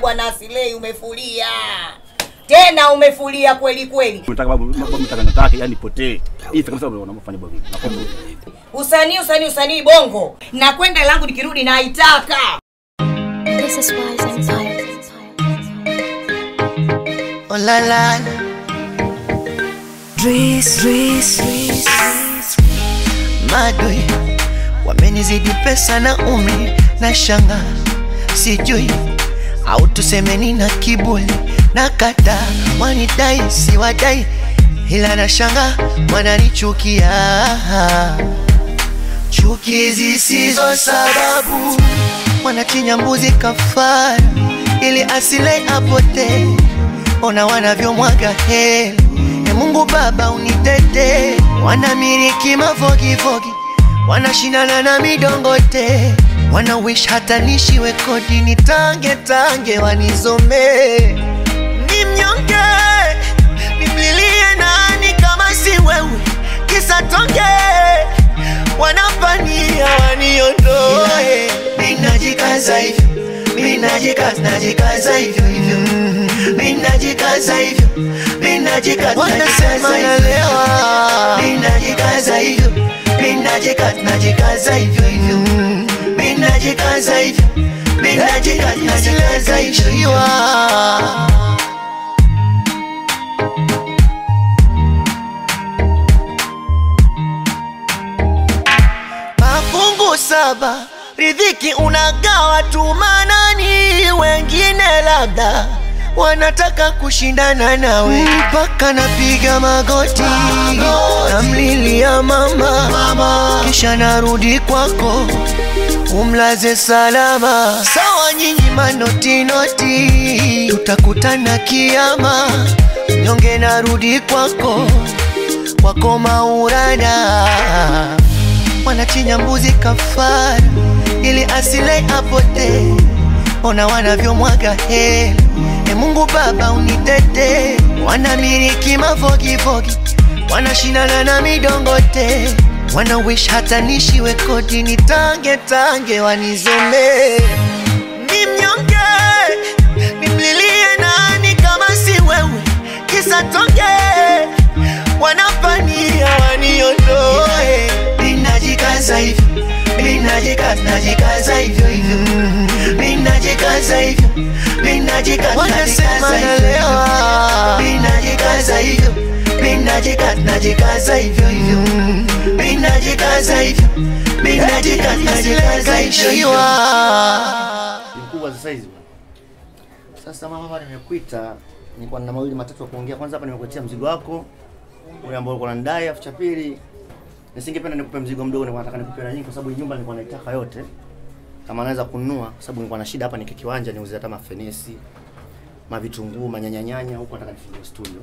bwana Asilei, umefulia tena, umefulia kweli kweli. Yani potee. Usanii, usanii, usanii bongo, na kwenda langu nikirudi naitaka. Oh la la. Dris, Dris, Madoi wamenizidi pesa na umri na shanga, sijui au tusemeni na kiburi na kata wanidai si wadai, ila na shanga wananichukia, chuki zisizo sababu, wanachinja mbuzi kafara ili asile apote. Ona wanavyomwaga heri, e Mungu Baba unitete. wanamiriki mavogivogi wanashindana na midongote, wana wish hata nishiwe kodi, ni tange tange wanizomee. Ni mnyonge, nimlilie nani kama si wewe? Kisa tonge, wanapania waniondoe. Ninajikaza hivyo, ninajikaza, najikaza hivyo hivyo minajikaza hivyo, ninajikaza, wanasema nalewa. minajikaza hivyo, ninajikaza, najikaza hivyo hivyo. Najikaza. Mafungu saba, riziki unagawa tu manani, wengine labda wanataka kushindana nawe, mpaka napiga magoti, namlilia mama, mama, kisha narudi kwako umlaze salama. Sawa nyinyi manoti noti, tutakutana kiama, nyonge narudi kwako. Kwako maurana Wanachinya mbuzi kafara ili asile apotee. Ona wanavyomwaga hela, e Mungu Baba unitete. Wanamiliki mafogifogi, wanashindana na midongote, wana wish hata nishiwe kodi, ni tange wanizomee. Ni mnyonge, nimlilie nani kama si wewe? Kisa tonge, wanapania waniondoe. Ninajikaza hivyo, ninajikaza, najikaza hivyo hivyo, ninajikaza hivyo, ninajikaza, wanasema nalewa, ninajikaza hivyo, ninajikaza, najikaza hivyo hivyo, mkubwa sasa hizi. Sasa mama, hapa nimekuita, nilikuwa na mawili matatu ya kuongea. Kwanza hapa nimekuletea mzigo wako ule ambao ulikuwa unanidai, afu cha pili nisingependa nikupe mzigo mdogo, nilikuwa nataka nikupe na nyingi, kwa sababu hii nyumba nilikuwa naitaka yote, kama naweza kununua, kwa sababu nilikuwa na shida hapa, nikikiwanja niuze hata mafenesi, mavitunguu, manyanyanyanya, huko nataka nifungue studio.